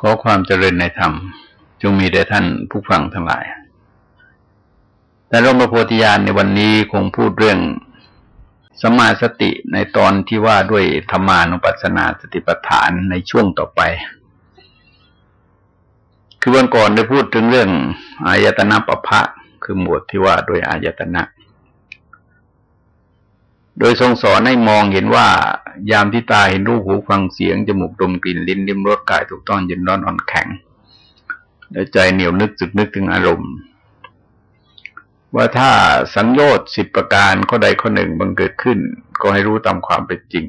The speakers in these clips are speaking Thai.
ขอความเจริญในธรรม จงมีแด่ท่านผู้ฟังทั้งหลาย แต่หลวงพระโพธิญาณในวันนี้คงพูดเรื่องสมาสติในตอนที่ว่าด้วยธรรมานุปัสสนาสติปัฏฐานในช่วงต่อไป คือวันก่อนได้พูดถึงเรื่องอายตนะปภะคือหมวดที่ว่าด้วยอายตนะ โดยทรงสอนให้มองเห็นว่า ยามที่ตาเห็นรูปหูฟังเสียง จมูกดมกลิ่นลิ้นลิ้มรสกายถูกต้องเย็นร้อนอ่อนแข็งแล้วใจเหนียวนึกจึกนึกถึงอารมณ์ ว่าถ้าสังโยชน์สิบประการข้อใดข้อหนึ่งบังเกิดขึ้น ก็ให้รู้ตามความเป็นจริง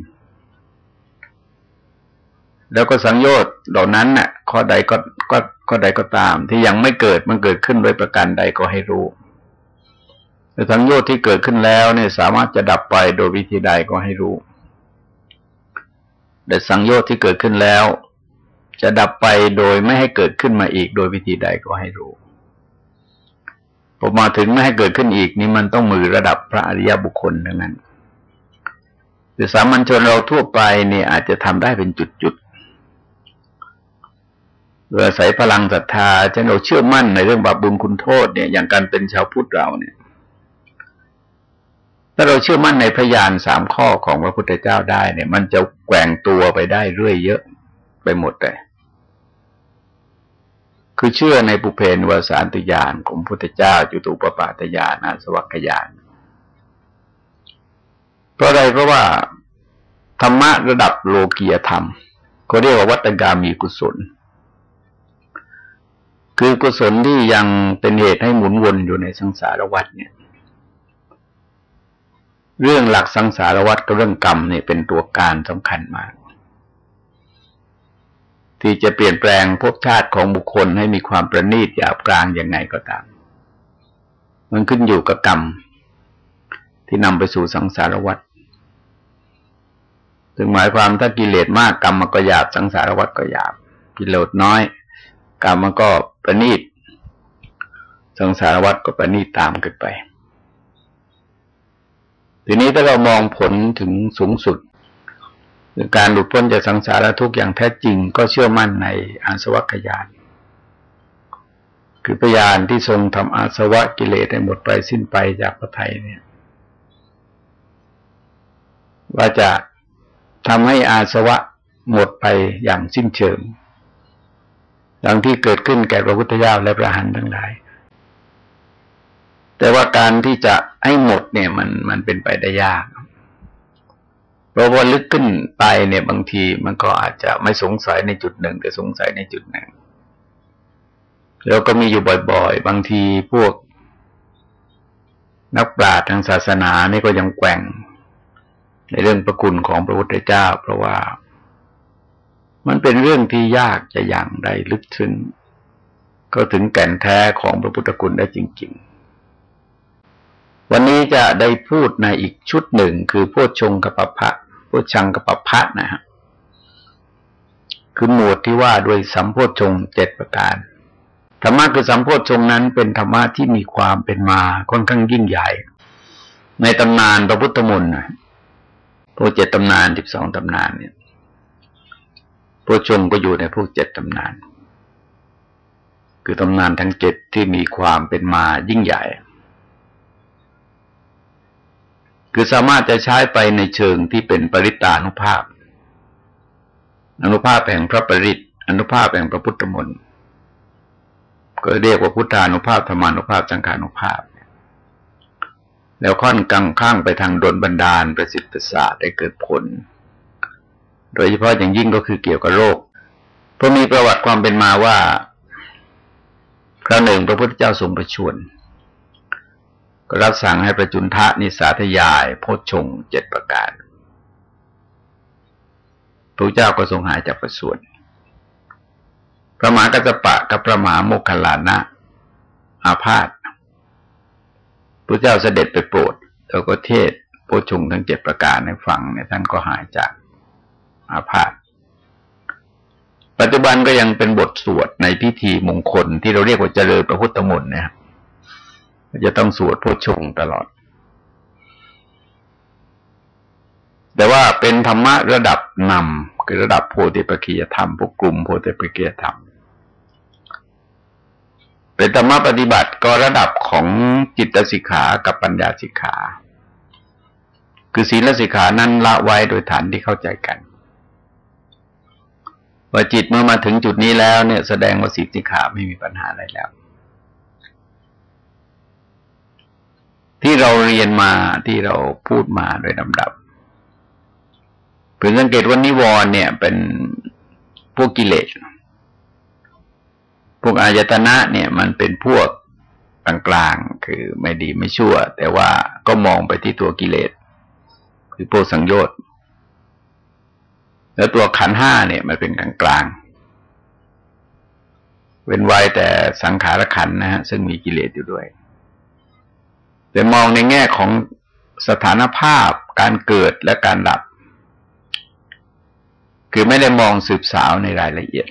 แล้วก็สังโยชน์เหล่านั้นน่ะ ข้อใดก็ก็ข้อใดก็ตาม ที่ยังไม่เกิดมันเกิดขึ้นด้วยประการใดก็ให้รู้ แต่สังโยชน์ที่เกิดขึ้นแล้วเนี่ยสามารถจะดับไปโดยวิธีใดก็ให้รู้ แต่สังโยชน์ที่เกิดขึ้นแล้ว จะดับไปโดยไม่ให้เกิดขึ้นมาอีก โดยวิธีใดก็ให้รู้พอมาถึงไม่ให้เกิดขึ้นอีกนี่มันต้องมือระดับพระอริยบุคคลทั้งนั้นแต่สามัญชนเราทั่วไปเนี่ยอาจจะทำได้เป็นจุดๆเพื่อใส่พลังศรัทธาฉันเราเชื่อมั่นในเรื่องบาปบุญคุณโทษเนี่ย อย่างการเป็นชาวพุทธเราเนี่ย ถ้าเราเชื่อมั่นในพยานสามข้อของพระพุทธเจ้าได้เนี่ย มันจะแกว่งตัวไปได้เรื่อยเยอะไปหมดเลยคือเชื่อในปุเพนวสานติยานของพุทธเจ้าจุตูปปาตยานอาสวัคยานเพราะอะไรเพราะว่าธรรมะระดับโลกียธรรม ก็เรียกว่าวัตกามีกุศล คือกุศลที่ยังเป็นเหตุให้หมุนวนอยู่ในสังสารวัฏเนี่ย เรื่องหลักสังสารวัฏกับเรื่องกรรมนี่เป็นตัวการสำคัญมาก ที่จะเปลี่ยนแปลงภพชาติของบุคคลให้มีความประณีตหยาบกลางยังไงก็ตาม มันขึ้นอยู่กับกรรม ที่นำไปสู่สังสารวัฏถึงหมายความถ้ากิเลสมากกรรมมันก็หยาบสังสารวัฏก็หยาบกิเลสน้อย กรรมมันก็ประณีตสังสารวัฏก็ประณีตตามกันไป ทีนี้ถ้าเรามองผลถึงสูงสุดคือการหลุดพ้นจากสังสารทุกข์อย่างแท้จริง ก็เชื่อมั่นในอาสวัคยานคือพยานที่ทรงทำอาสวะกิเลสให้หมดไปสิ้นไปจากพระไทยเนี่ยว่าจะทำให้อาสวะหมดไปอย่างสิ้นเชิงดังที่เกิดขึ้นแก่พระพุทธเจ้าและพระหันทั้งหลาย แต่ว่าการที่จะให้หมดเนี่ยมันมันเป็นไปได้ยากเพราะว่าลึกขึ้นไปเนี่ยบางทีมันก็อาจจะไม่สงสัยในจุดหนึ่ง แต่สงสัยในจุดหนึ่งแล้วก็มีอยู่บ่อยๆ บางทีพวก นักปราชญ์ทางศาสนานี่ก็ยังแกว่ง ในเรื่องประคุณของพระพุทธเจ้า เพราะว่า มันเป็นเรื่องที่ยากจะอย่างใดลึกซึ้งก็ถึงแก่นแท้ของพระพุทธคุณได้จริง ๆ วันนี้จะได้พูดในอีกชุดหนึ่งคือโพชงกับปะพะโพชังกับปะพะนะฮะคือหมวดที่ว่าด้วยสัมโพชงเจ็ดประการธรรมะคือสัมโพชงนั้นเป็นธรรมะที่มีความเป็นมาค่อนข้างยิ่งใหญ่ ในตำนานพระพุทธมนต์นะพวกเจ็ดตำนานสิบสองตำนานเนี่ยโพชงก็อยู่ในพวกเจ็ดตำนาน คือตำนานทั้งเจ็ดที่มีความเป็นมายิ่งใหญ่ คือสามารถจะใช้ไปในเชิงที่เป็นปริตานุภาพ อนุภาพแห่งพระปริตอนุภาพแห่งพระพุทธมนต์ก็เรียกว่าพุทธานุภาพธรรมานุภาพสังขานุภาพ แล้วค่อนกังข้างไปทางดลบันดาลประสิทธิ์ประสาทได้เกิดผล โดยเฉพาะอย่างยิ่งก็คือเกี่ยวกับโรคเพราะมีประวัติความเป็นมาว่าครั้งหนึ่งพระพุทธเจ้าทรงประชวร ก็รับสั่งให้ประจุนทะนิสาธยายโพชงเจ็ดประการพระเจ้าก็ทรงหายจากประสวนพระมหากัจปะกับพระมหาโมคคลานะ อาพาธพระเจ้าเสด็จไปโปรดแล้วก็เทศโพชงทั้งเจ็ดประการให้ฟังเนี่ยท่านก็หายจากอาพาธปัจจุบันก็ยังเป็นบทสวดในพิธีมงคลที่เราเรียกว่าเจริญพระพุทธมนต์นะครับ จะต้องสวดพุทชงตลอด แต่ว่าเป็นธรรมะระดับนำคือระดับโพธิปัจจะธรรมพวกกลุ่มโพธิปัจจะธรรม เป็นธรรมะปฏิบัติก็ระดับของจิตสิกขากับปัญญาสิกขา คือศีลสิกขานั้นละไว้โดยฐานที่เข้าใจกันว่าจิตเมื่อมาถึงจุดนี้แล้วเนี่ยแสดงว่าศีลสิกขาไม่มีปัญหาอะไรแล้ว ที่ เราเรียนมาที่เราพูดมาโดยลำดับเพื่อสังเกตว่านิวรณ์เนี่ยเป็นพวกกิเลส พวกอายตนะเนี่ยมันเป็นพวกกลางๆ คือไม่ดีไม่ชั่ว แต่ว่าก็มองไปที่ตัวกิเลส คือพวกสังโยชน์ แล้วตัวขันห้าเนี่ยมันเป็นกลางๆ เว้นไว้แต่สังขารขันนะฮะซึ่งมีกิเลสอยู่ด้วย แต่มองในแง่ของสถานภาพการเกิดและการดับ คือไม่ได้มองสืบสาวในรายละเอียด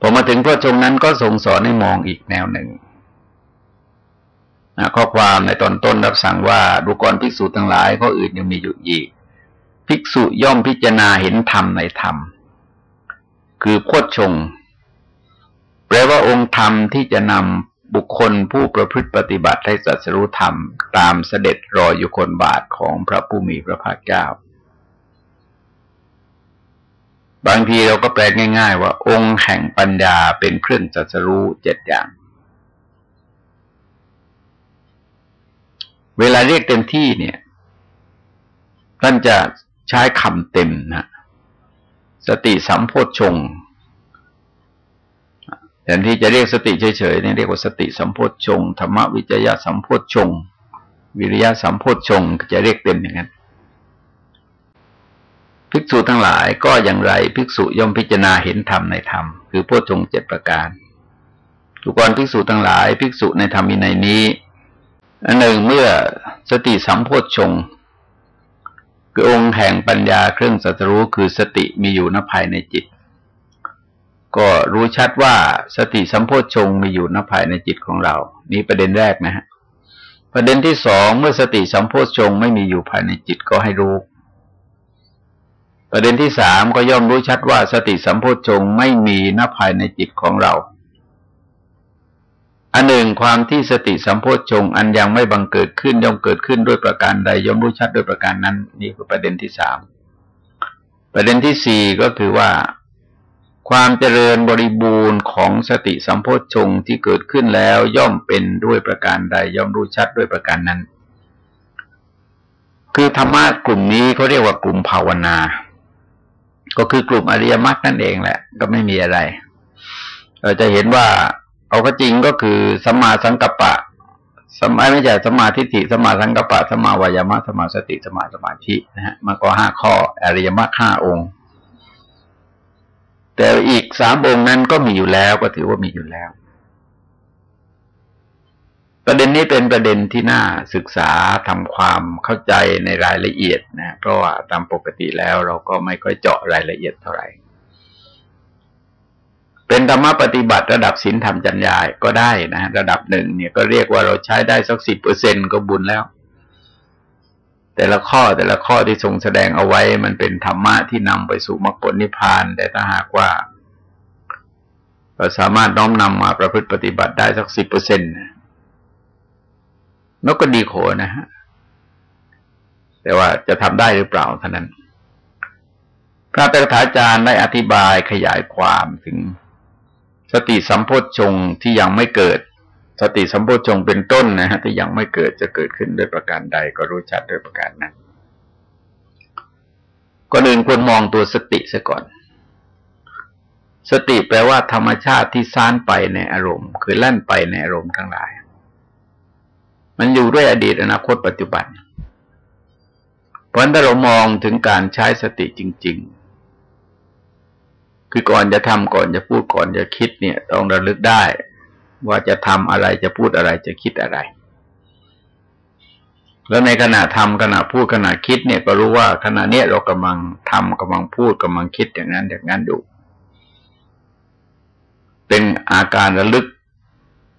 พอมาถึงพระชงนั้นก็ทรงสอนให้มองอีกแนวหนึ่งข้อความในตอนต้นรับสั่งว่าดูกรภิกษุทั้งหลายก็อื่นยังมีอยู่อีก ภิกษุย่อมพิจารณาเห็นธรรมในธรรม คือโคดชง แปลว่าองค์ธรรมที่จะนำ บุคคลผู้ประพฤติปฏิบัติให้สัจรู้ธรรม ตามเสด็จรออยู่คนบาทของพระผู้มีพระภาคเจ้า บางทีเราก็แปลง่าย ๆ ว่า องค์แห่งปัญญาเป็นเครื่องจัดสรู้เจ็ดอย่าง เวลาเรียกเต็มที่เนี่ยท่านจะใช้คำเต็มนะสติสัมโพชง แทนที่จะเรียกสติเฉยๆเนี่ยเรียกว่าสติสัมโพชงธรรมวิจยะสัมโพชง วิริยะสัมโพชงจะเรียกเต็มอย่างนั้นภิกษุทั้งหลายก็อย่างไรภิกษุย่อมพิจารณาเห็นธรรมในธรรม คือโพวชงเจ็ดประการทุกคนภิกษุทั้งหลาย ภิกษุในธรรมีในนี้อันหนึ่งเมื่อสติสัมโพชงคือองค์แห่งปัญญาเครื่องสัตรู้คือสติมีอยู่ณภายในจิต ก็รู้ชัดว่าสติสัมโพชงมีอยู่ณภายในจิตของเรา นี่ประเด็นแรกนะฮะประเด็นที่สองเมื่อสติสัมโพชงไม่มีอยู่ภายในจิตก็ให้รู้ ประเด็นที่สามก็ย่อมรู้ชัดว่าสติสัมโพชงไม่มีณภายในจิตของเราอันหนึ่งความที่สติสัมโพชงอันยังไม่บังเกิดขึ้นย่อมเกิดขึ้นด้วยประการใดย่อมรู้ชัดด้วยประการนั้น นี่คือประเด็นที่สามประเด็นที่สี่ก็คือว่า ความเจริญบริบูรณ์ของสติสัมโพชงที่เกิดขึ้นแล้วย่อมเป็นด้วยประการใดย่อมรู้ชัดด้วยประการนั้น คือธรรมะกลุ่มนี้เขาเรียกว่ากลุ่มภาวนา ก็คือกลุ่มอริยมรรคนั่นเองแหละ ก็ไม่มีอะไร เราจะเห็นว่าเอาก็จริงก็คือสัมมาสังกัปปะสมาไม่ใช่สมาทิฏฐิสมาสังกัปปะสมาวายามะสมาสติสมาสมาธินะฮะมันก็ห้าข้ออริยมรรคห้าองค์ แต่อีกสามองค์นั้นก็มีอยู่แล้วก็ถือว่ามีอยู่แล้ว ประเด็นนี้เป็นประเด็นที่น่าศึกษาทำความเข้าใจในรายละเอียดนะเพราะว่าตามปกติแล้วเราก็ไม่ค่อยเจาะรายละเอียดเท่าไหร่เป็นธรรมะปฏิบัติระดับศีลธรรมจัญญาก็ได้นะ ระดับหนึ่งเนี่ยก็เรียกว่าเราใช้ได้สักสิบเปอร์เซ็นก็บุญแล้ว แต่ละข้อแต่ละข้อที่ทรงแสดงเอาไว้มันเป็นธรรมะที่นำไปสู่มรรคผลนิพพาน แต่ถ้าหากว่าเราสามารถน้อมนำมาประพฤติปฏิบัติได้สักสิบเปอร์เซ็นต์นกก็ดีโขนะฮะแต่ว่าจะทำได้หรือเปล่าเท่านั้น พระตถาจารย์ได้อธิบายขยายความถึงสติสัมโพชฌงที่ยังไม่เกิด สติสัมโพชงเป็นต้นนะฮะที่ยังไม่เกิดจะเกิดขึ้นด้วยประการใดก็รู้ชัดด้วยประการนั้นก็เดินควรมองตัวสติซะก่อน สติแปลว่าธรรมชาติที่ซ่านไปในอารมณ์ คือแล่นไปในอารมณ์ทั้งหลาย มันอยู่ด้วยอดีตอนาคตปัจจุบัน เพราะฉะนั้นถ้าเรามองถึงการใช้สติจริง ๆ คือก่อนจะทำก่อนจะพูดก่อนจะคิดเนี่ย ต้องระลึกได้ ว่าจะทำอะไรจะพูดอะไรจะคิดอะไร แล้วในขณะทำขณะพูดขณะคิดเนี่ยก็รู้ว่าขณะเนี้ยเรากำลังทำกำลังพูดกำลังคิดอย่างนั้นอย่างนั้นอยู่เป็นอาการระลึก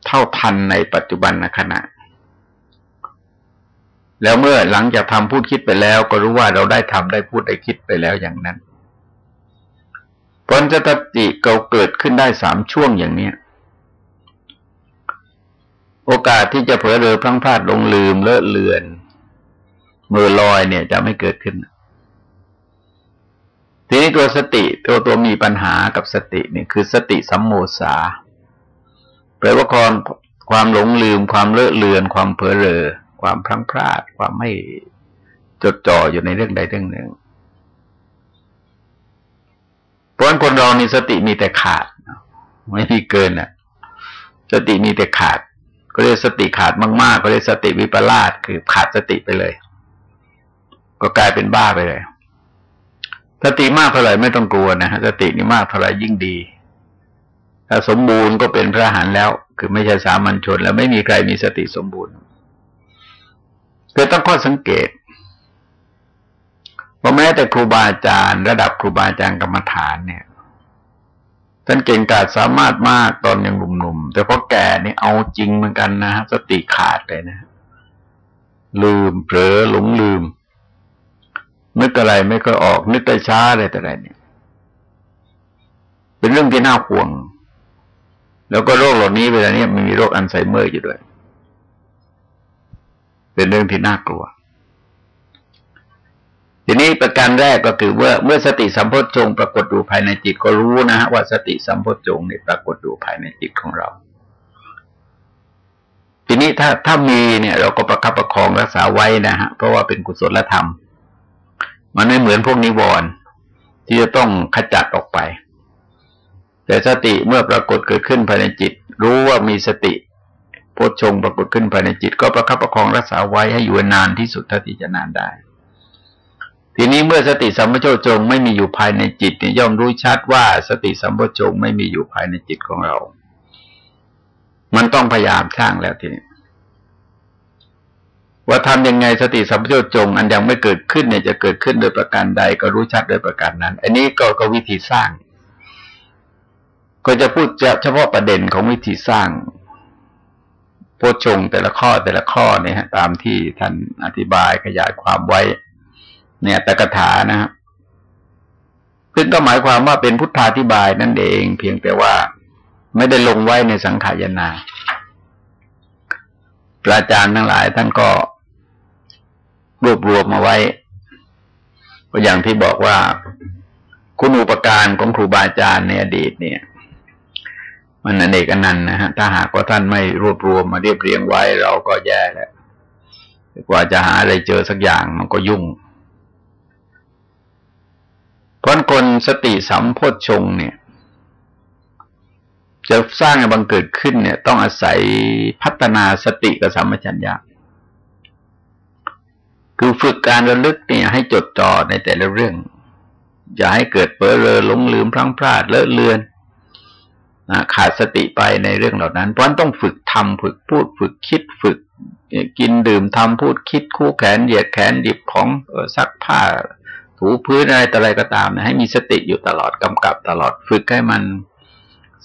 เท่าทันในปัจจุบันขณะ แล้วเมื่อหลังจากทำพูดคิดไปแล้วก็รู้ว่าเราได้ทำได้พูดได้คิดไปแล้วอย่างนั้นผลจตติเกาเกิดขึ้นได้สามช่วงอย่างเนี้ย โอกาสที่จะเผลอเรอพลั้งพลาดลงลืมเลอะเลือนมือลอยเนี่ยจะไม่เกิดขึ้น ทีนี้ตัวสติตัวตัวมีปัญหากับสติเนี่ยคือสติสัมโมสาแปลว่าความความหลงลืม ความเลอะเลือน ความเผลอเรอ ความพลั้งพลาด ความไม่จดจ่ออยู่ในเรื่องใดเรื่องหนึ่งเพราะคนเรานี่สติมีแต่ขาด ไม่มีเกินอะ สติมีแต่ขาด ก็เรียกสติขาดมากๆก็เรียกสติวิปลาสคือขาดสติไปเลย ก็กลายเป็นบ้าไปเลยสติมากเท่าไหร่ไม่ต้องกลัวนะฮะสตินี่มากเท่าไหร่ยิ่งดี ถ้าสมบูรณ์ก็เป็นพระหันแล้ว คือไม่ใช่สามัญชน แล้วไม่มีใครมีสติสมบูรณ์คือต้องข้อสังเกตราแม้แต่ครูบาอาจารย์ ระดับครูบาอาจารย์กรรมฐานเนี่ย ท่านเก่งกาจสามารถมากตอนยังหนุ่มๆ แต่พอแก่นี่เอาจริงเหมือนกันนะสติขาดเลยนะ ลืมเผลอหลงลืม นึกอะไรไม่ค่อยออก นึกได้ช้าอะไรแต่ไรเนี่ย เป็นเรื่องที่น่าห่วง แล้วก็โรคเหล่านี้เวลานี้มันมีโรคอัลไซเมอร์อยู่ด้วย เป็นเรื่องที่น่ากลัว นี้ประการแรกก็คือว่าเมื่อสติสัมโพชงปรากฏอยู่ภายในจิตก็รู้นะฮะว่าสติสัมโพชฌงนี่ยปรากฏอยู่ภายในจิตของเรา ทีนี้ถ้าถ้ามีเนี่ย เราก็ประคับประคองรักษาไว้นะฮะเพราะว่าเป็นกุศลธรรม มันไม่เหมือนพวกนิวรณ์ที่จะต้องขจัดออกไป แต่สติเมื่อปรากฏเกิดขึ้นภายในจิต รู้ว่ามีสติโพชงปรากฏขึ้นภายในจิต ก็ประคับประคองรักษาไว้ให้อยู่นานที่สุดเท่าที่จะนานได้ ทีนี้เมื่อสติสัมปชัญญะไม่มีอยู่ภายในจิตเนี่ยย่อมรู้ชัดว่าสติสัมปชัญญะไม่มีอยู่ภายในจิตของเรา มันต้องพยายามสร้างแล้วทีนี้ว่าทำยังไงสติสัมปชัญญะอันยังไม่เกิดขึ้นเนี่ยจะเกิดขึ้นโดยประการใด ก็รู้ชัดโดยประการนั้น อันนี้ก็ก็วิธีสร้าง ก็จะพูดเฉพาะประเด็นของวิธีสร้างโพชงแต่ละข้อแต่ละข้อเนี่ยตามที่ท่านอธิบายขยายความไว้ เนี่ยตกถานะครับซึ่งก็หมายความว่าเป็นพุทธาธิบายนั่นเอง เพียงแต่ว่าไม่ได้ลงไว้ในสังขายนาพระอาจารย์ทั้งหลายท่านก็รวบรวมมาไว้ก็อย่างที่บอกว่าคุณอุปการของครูบาอาจารย์ในอดีตเนี่ย มันอเนกอนันต์นะฮะถ้าหากว่าท่านไม่รวบรวมมาเรียบเรียงไว้เราก็แย่แล้วกว่าจะหาอะไรเจอสักอย่างมันก็ยุ่ง สติสัมโพชฌงเนี่ย จะสร้างให้บังเกิดขึ้นเนี่ย ต้องอาศัยพัฒนาสติกับสัมปชัญญะคือฝึกการระลึกเนี่ย ให้จดจ่อในแต่ละเรื่อง อย่าให้เกิดเปื้อเรอหลงลืมพลั้งพลาดเลอะเลือนขาดสติไปในเรื่องเหล่านั้น เพราะต้องฝึกทำฝึกพูด ฝึกคิดฝึกกินดื่มทำพูดคิดคู่แขนเหยียดแขนดิบของซักผ้า ถูพื้นอะไรต่ออะไรก็ตามนะให้มีสติอยู่ตลอดกำกับตลอดฝึกให้มัน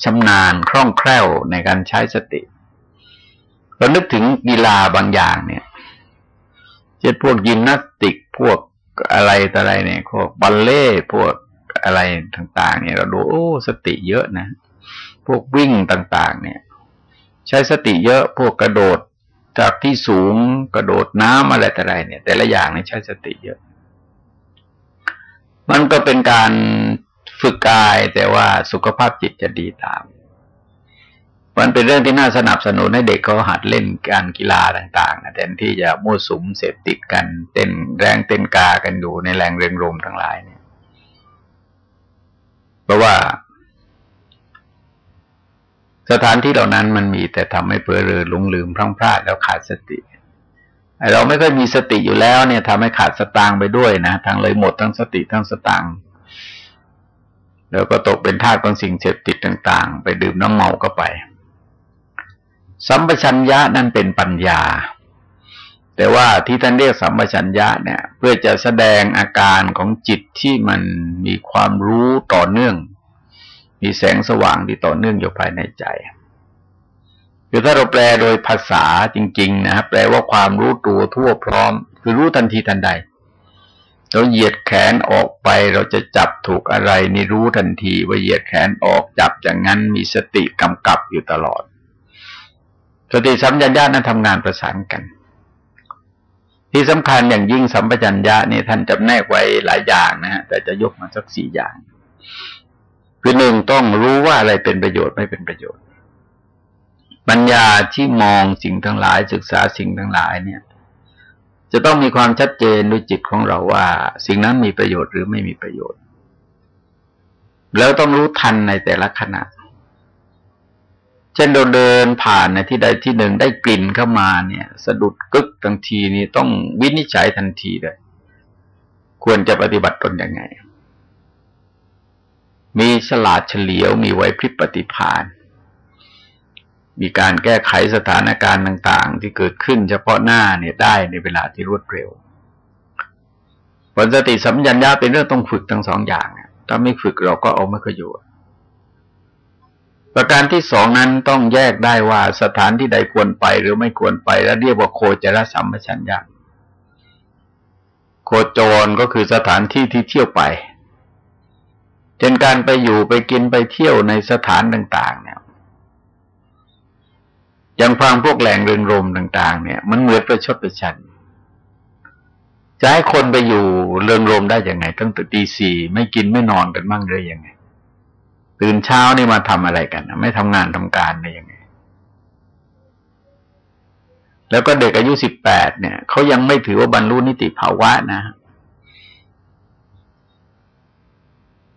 ชำนาญคล่องแคล่วในการใช้สติเรานึกถึงกีฬาบางอย่างเนี่ยเช่นพวกยิมนาสติกพวกอะไรต่ออะไรเนี่ยพวกบัลเล่พวกอะไรต่าง ๆ เนี่ย เราดูโอ้สติเยอะนะ พวกวิ่งต่าง ๆ เนี่ย ใช้สติเยอะพวกกระโดดจากที่สูงกระโดดน้ำอะไรต่ออะไรเนี่ย แต่ละอย่างเนี่ยใช้สติเยอะ มันก็เป็นการฝึกกายแต่ว่าสุขภาพจิตจะดีตาม มันเป็นเรื่องที่น่าสนับสนุนให้เด็กเขาหัดเล่นการกีฬาต่างๆแทนที่จะมั่วสุมเสพติดกันเต้นแรงเต้นกากันอยู่ในแรงเริงรมทั้งหลายเนี่ย เพราะว่าสถานที่เหล่านั้นมันมีแต่ทำให้เปื้อเรือลงลืมพลั้งพลาดแล้วขาดสติ เราไม่ค่อยมีสติอยู่แล้วเนี่ยทำให้ขาดสตางไปด้วยนะทั้งเลยหมดทั้งสติทั้งสตางแล้วก็ตกเป็นทาสของสิ่งเสพติดต่าง ๆ ไปดื่มน้ำเมาก็ไป สัมปชัญญะนั่นเป็นปัญญา แต่ว่าที่ท่านเรียกสัมปชัญญะเนี่ย เพื่อจะแสดงอาการของจิตที่มันมีความรู้ต่อเนื่อง มีแสงสว่างที่ต่อเนื่องอยู่ภายในใจ คือถ้าเราแปลโดยภาษาจริง ๆ นะแปลว่าความรู้ตัวทั่วพร้อม คือรู้ทันทีทันใด เราเหยียดแขนออกไปเราจะจับถูกอะไรนี่รู้ทันทีว่าเหยียดแขนออกจับอย่างนั้นมีสติกำกับอยู่ตลอด สติสัมปชัญญะนั้นทำงานประสานกัน ที่สำคัญอย่างยิ่งสัมปชัญญะนี่ท่านจำแนกไว้หลายอย่างนะฮะแต่จะยกมาสักสี่อย่าง คือหนึ่งต้องรู้ว่าอะไรเป็นประโยชน์ไม่เป็นประโยชน์ ปัญญาที่มองสิ่งทั้งหลายศึกษาสิ่งทั้งหลายเนี่ย จะต้องมีความชัดเจนด้วยจิตของเราว่า สิ่งนั้นมีประโยชน์หรือไม่มีประโยชน์ แล้วต้องรู้ทันในแต่ละขณะ เช่นเราเดินผ่านในที่ใดที่หนึ่งได้กลิ่นเข้ามาเนี่ย สะดุดกึกทันทีนี่ต้องวินิจฉัยทันทีเลย ควรจะปฏิบัติตนยังไง มีฉลาดเฉลียวมีไว้พริบปฏิภาณ มีการแก้ไขสถานการณ์ต่าง ๆ ที่เกิดขึ้นเฉพาะหน้าเนี่ยได้ในเวลาที่รวดเร็วผลสติสัมยัญญาเป็นเรื่องต้องฝึกทั้งสองอย่าง ถ้าไม่ฝึกเราก็เอาไม่ประโยชน์ประการที่สองนั้นต้องแยกได้ว่าสถานที่ใดควรไปหรือไม่ควรไป แล้วเรียกว่าโคจรสัมปชัญญะโคจรก็คือสถานที่ที่เที่ยวไปเช่นการไปอยู่ไปกินไปเที่ยวในสถานต่างๆเนี่ย อย่างฟังพวกแหล่งเริงรมต่าง ๆ เนี่ย มันเหมือนประชดประชันจะให้คนไปอยู่เริงรมได้ยังไง ตั้งแต่ตีสี่ไม่กินไม่นอนกันบ้างเลยยังไง ตื่นเช้านี่มาทำอะไรกันไม่ทำงานทำการได้ยังไง แล้วก็เด็กอายุสิบแปดเนี่ยเขายังไม่ถือว่าบรรลุนิติภาวะนะ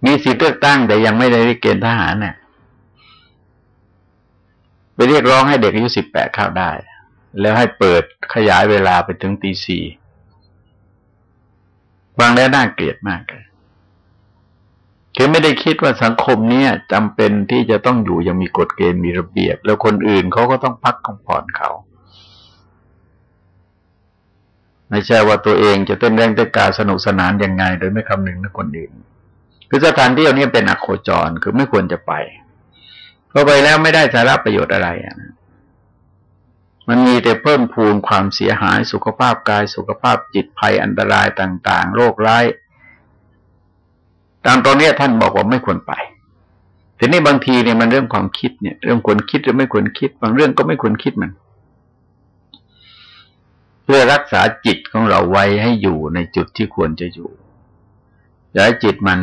มีสิทธิเลือกตั้งแต่ยังไม่ได้เกณฑ์ทหารเนี่ย ไปเรียกร้องให้เด็กอายุสิบแปดเข้าได้ แล้วให้เปิดขยายเวลาไปถึงตีสี่บางแล้วน่าเกลียดมากเลยคือไม่ได้คิดว่าสังคมนี้จำเป็นที่จะต้องอยู่ยังมีกฎเกณฑ์มีระเบียบ แล้วคนอื่นเขาก็ต้องพักของผ่อนเขาไม่ใช่ว่าตัวเองจะเต้นแรงเต้นกาสนุกสนานยังไง โดยไม่คำนึงถึงคนอื่น คือสถานที่นี้เป็นอโคจรคือไม่ควรจะไป พอไปแล้วไม่ได้สาระประโยชน์อะไรอะมันมีแต่เพิ่มพูนความเสียหายสุขภาพกาย สุขภาพจิตภัยอันตรายต่าง ๆ โรคร้ายตามตอนนี้ท่านบอกว่าไม่ควรไป ทีนี้บางทีเนี่ยมันเรื่องความคิดเนี่ย เรื่องควรคิดหรือไม่ควรคิด บางเรื่องก็ไม่ควรคิดมัน เพื่อรักษาจิตของเราไว้ให้อยู่ในจุดที่ควรจะอยู่อย่าให้จิตมัน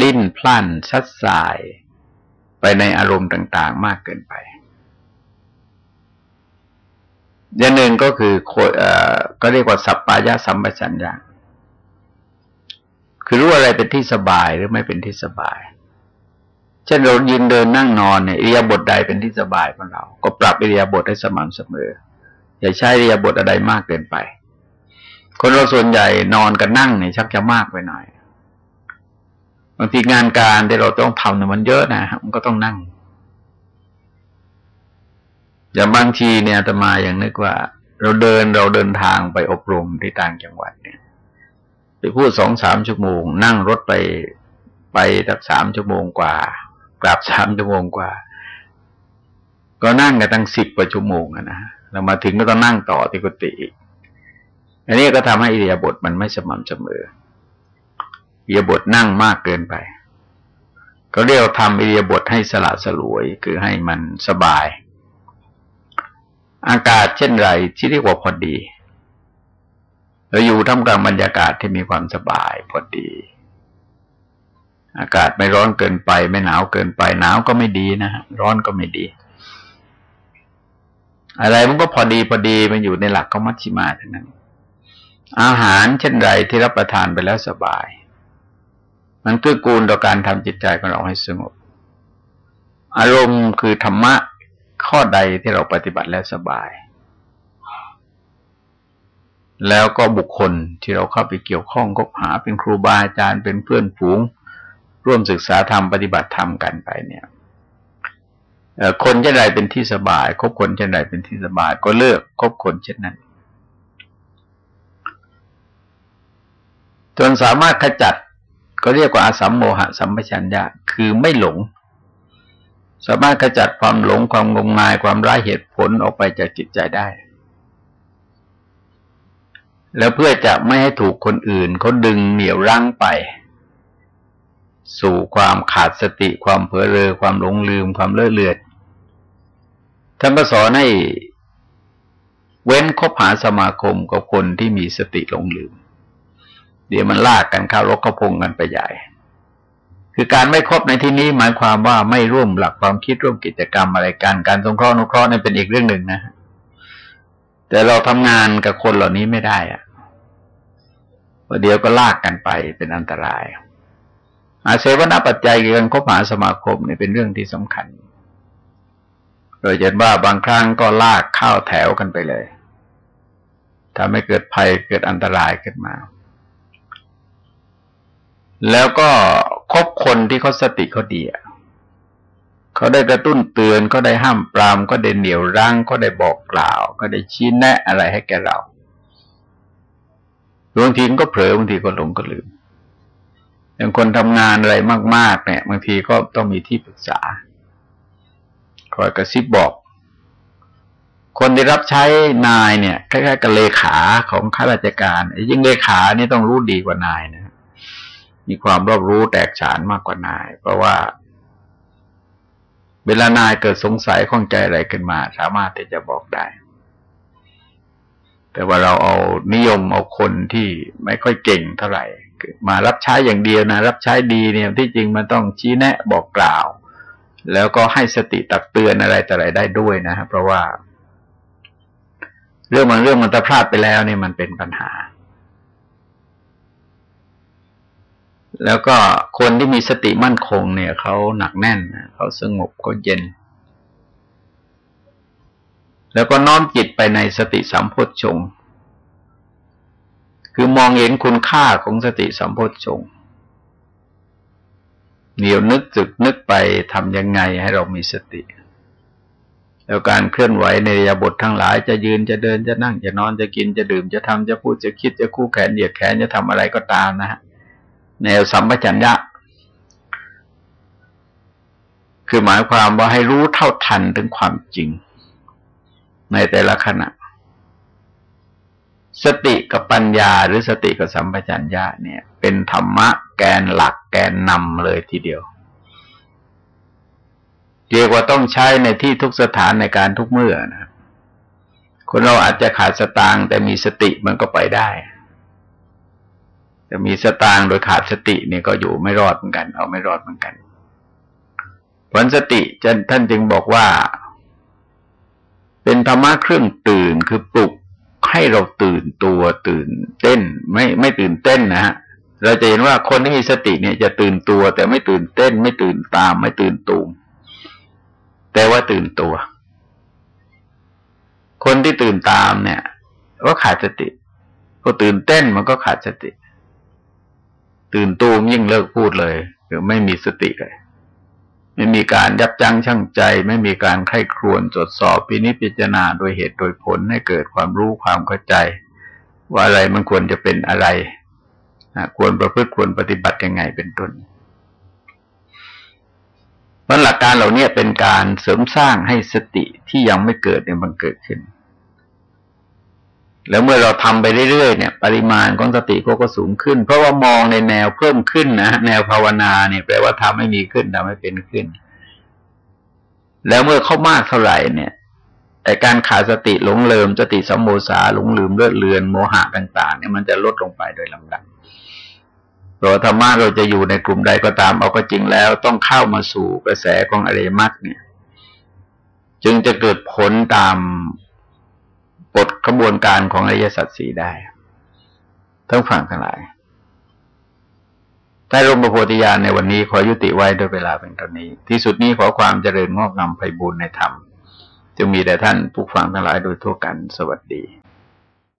ดิ้นพล่านซัดสาย ไปในอารมณ์ต่าง ๆ มากเกินไป อย่างหนึ่งก็คือก็เรียกว่าสัพปายะสัมปชัญญะคือรู้อะไรเป็นที่สบายหรือไม่เป็นที่สบาย เช่นเรายืนเดินนั่งนอนเนี่ยอิริยาบถใดเป็นที่สบายของเรา ก็ปรับอิริยาบถให้สม่ำเสมอ อย่าใช้อิริยาบถอะไรมากเกินไป คนเราส่วนใหญ่นอนกับนั่งเนี่ยชักจะมากไปหน่อย บางทีงานการที่เราต้องทำเนี่ยมันเยอะนะมันก็ต้องนั่ง อย่างบางทีเนี่ยจะมาอย่างนึกว่า เราเดินเราเดินทางไปอบรมที่ต่างจังหวัดเนี่ยไปพูดสองสามชั่วโมง นั่งรถไปไปตักสามชั่วโมงกว่ากลับสามชั่วโมงกว่า ก็นั่งกันตั้งสิบกว่าชั่วโมงนะเรามาถึงก็ต้องนั่งต่อที่กุฏิอันนี้ก็ทำให้อิริยาบถมันไม่สม่ำเสมอ อิยาบทนั่งมากเกินไป ก็เรียกทำอิยาบทให้สละสลวยคือให้มันสบาย อากาศเช่นไรที่เรียกว่าพอดีเราอยู่ท่ามกลางบรรยากาศที่มีความสบายพอดี อากาศไม่ร้อนเกินไปไม่หนาวเกินไปหนาวก็ไม่ดีนะฮะร้อนก็ไม่ดี อะไรมันก็พอดีพอดีมันอยู่ในหลักของมัชชิมาทั้งนั้น อาหารเช่นไรที่รับประทานไปแล้วสบาย มันเกื้อกูลต่อการทำจิตใจของเราให้สงบ อารมณ์คือธรรมะข้อใดที่เราปฏิบัติแล้วสบาย แล้วก็บุคคลที่เราเข้าไปเกี่ยวข้องก็หาเป็นครูบาอาจารย์เป็นเพื่อนฝูง ร่วมศึกษาธรรมปฏิบัติธรรมกันไปเนี่ยคนเช่นไรเป็นที่สบายคบคนเช่นไรเป็นที่สบาย ก็เลิกคบคนเช่นนั้น จนสามารถขจัด ก็เรียกว่าอาสัมโมหะสัมปชัญญะคือไม่หลง สามารถขจัดความหลงความงมงายความร้ายเหตุผลออกไปจากจิตใจได้ แล้วเพื่อจะไม่ให้ถูกคนอื่นเขาดึงเหนี่ยวรั้งไป สู่ความขาดสติความเผลอเรอความหลงลืมความเลื่อเลือดท่านก็สอนให้เว้นคบหาสมาคมกับคนที่มีสติหลงลืม เดี๋ยวมันลากกันเข้ารกเข้าพงกันไปใหญ่ คือการไม่ครบในที่นี้หมายความว่าไม่ร่วมหลักความคิดร่วมกิจกรรมอะไรกันการสงเคราะห์นุเคราะห์นี่เป็นอีกเรื่องหนึ่งนะแต่เราทำงานกับคนเหล่านี้ไม่ได้อะเดี๋ยวก็ลากกันไปเป็นอันตราย อาเสวนาปัจจัยการคบหาสมาคมเนี่ยเป็นเรื่องที่สำคัญ โดยเห็นว่าบางครั้งก็ลากเข้าแถวกันไปเลยทำให้เกิดภัยเกิดอันตรายขึ้นมา แล้วก็คบคนที่เขาสติเขาดีเขาได้กระตุ้นเตือนก็ได้ห้ามปรามก็ได้เหนียวรั้งก็ได้บอกกล่าว ก็ได้ชี้แนะอะไรให้แกเราบางทีก็เผลอบางทีก็หลงก็ลืมอย่างคนทำงานอะไรมาก ๆ เนี่ยบางทีก็ต้องมีที่ปรึกษาคอยกระซิบบอก คนที่รับใช้นายเนี่ยคล้ายๆกับเลขาของข้าราชการยิ่งเลขานี่ต้องรู้ดีกว่านายนะ มีความรอบรู้แตกฉานมากกว่านาย เพราะว่า เวลานายเกิดสงสัยข้องใจอะไรขึ้นมา สามารถที่จะบอกได้ แต่ว่าเราเอานิยมเอาคนที่ไม่ค่อยเก่งเท่าไหร่ มารับใช้อย่างเดียวนะ รับใช้ดีเนี่ยที่จริงมันต้องชี้แนะบอกกล่าว แล้วก็ให้สติตักเตือนอะไรแต่อะไรได้ด้วยนะครับเพราะว่า เรื่องมันเรื่องมันตะพลาดไปแล้วเนี่ยมันเป็นปัญหา แล้วก็คนที่มีสติมั่นคงเนี่ยเขาหนักแน่นเขาสงบเขาเย็น แล้วก็น้อมจิตไปในสติสัมโพชฌงคือมองเห็นคุณค่าของสติสัมโพชฌงค์เหนียวนึกจึกนึกไปทำยังไงให้เรามีสติ แล้วการเคลื่อนไหวในยาบททั้งหลายจะยืนจะเดินจะนั่งจะนอนจะกินจะดื่มจะทำจะพูดจะคิดจะคู่แขนเหยียดแขนจะทำอะไรก็ตามนะฮะ แนวสัมปชัญญะ คือหมายความว่าให้รู้เท่าทันถึงความจริง ในแต่ละขณะ สติกับปัญญาหรือสติกับสัมปชัญญะเนี่ย เป็นธรรมะแกนหลักแกนนำเลยทีเดียวเรียกว่าต้องใช้ในที่ทุกสถานในการทุกเมื่อนะคนเราอาจจะขาดสตางค์แต่มีสติมันก็ไปได้ แต่มีสตางโดยขาดสติเนี่ยก็อยู่ไม่รอดเหมือนกัน เอาไม่รอดเหมือนกันผลสติจะท่านจึงบอกว่า เป็นธรรมะเครื่องตื่นคือปลุกให้เราตื่นตัวตื่นเต้น ไม่ไม่ตื่นเต้นนะฮะเราจะเห็นว่าคนที่มีสติเนี่ยจะตื่นตัว แต่ไม่ตื่นเต้น ไม่ตื่นตาม ไม่ตื่นตูมแต่ว่าตื่นตัว คนที่ตื่นตามเนี่ย ก็ขาดสติ ก็ตื่นเต้นมันก็ขาดสติ ตื่นตูมยิ่งเลิกพูดเลยคือไม่มีสติเลย ไม่มีการยับยั้งชั่งใจ ไม่มีการไข้ครวนตรวจสอบพินิจพิจารณาโดยเหตุโดยผลให้เกิดความรู้ความเข้าใจ ว่าอะไรมันควรจะเป็นอะไรควรประพฤติควรปฏิบัติยังไงเป็นต้นเพราะหลักการเหล่านี้เป็นการเสริมสร้างให้สติที่ยังไม่เกิดเนี่ยมันเกิดขึ้น แล้วเมื่อเราทำไปเรื่อยๆเนี่ย ปริมาณของสติก็ก็สูงขึ้น เพราะว่ามองในแนวเพิ่มขึ้นนะแนวภาวนาเนี่ยแปลว่าทำให้มีขึ้นทำให้เป็นขึ้น แล้วเมื่อเข้ามากเท่าไหร่เนี่ยแต่การขาดสติหลงเลิมสติสัมโมสาหลงลืมเลือดเลือนโมหะต่างๆเนี่ยมันจะลดลงไปโดยลำดับเพราะธรรมะเราจะอยู่ในกลุ่มใดก็ตามเอาก็จริงแล้ว ต้องเข้ามาสู่กระแสของอริยมรรคเนี่ย จึงจะเกิดผลตาม กฎกระบวนการของอริยสัจสีได้ ทั้งฝั่งทั้งหลายใต้ร่มพระโพธิญาณในวันนี้ขอยุติไว้ด้วยเวลาเป็นตอนนี้ ที่สุดนี้ขอความเจริญงอกงามไปบุญในธรรมจะมีแต่ท่านผู้ฟังทั้งหลายโดยทั่วกันสวัสดี